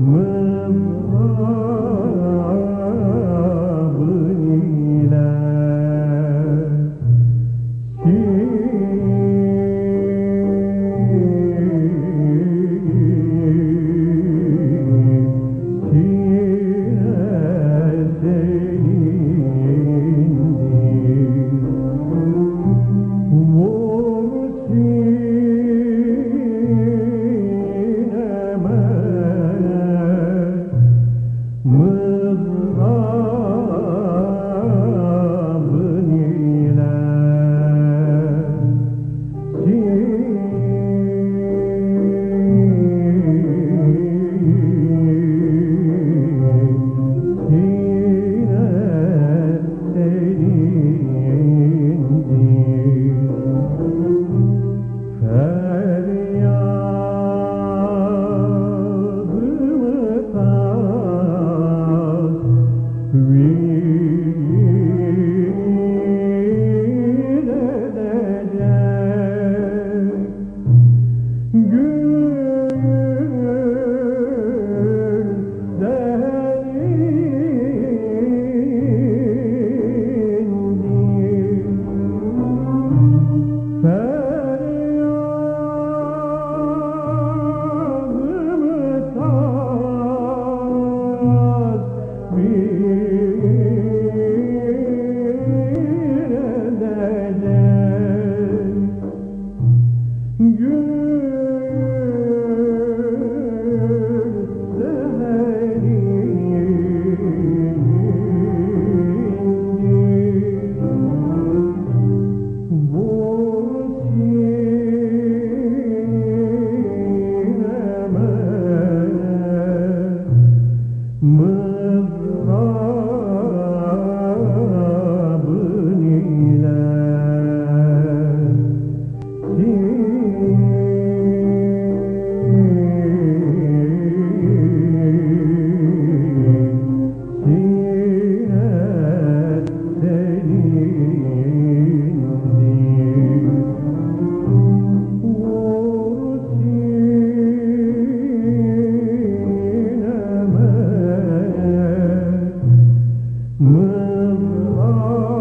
move. gün Mevla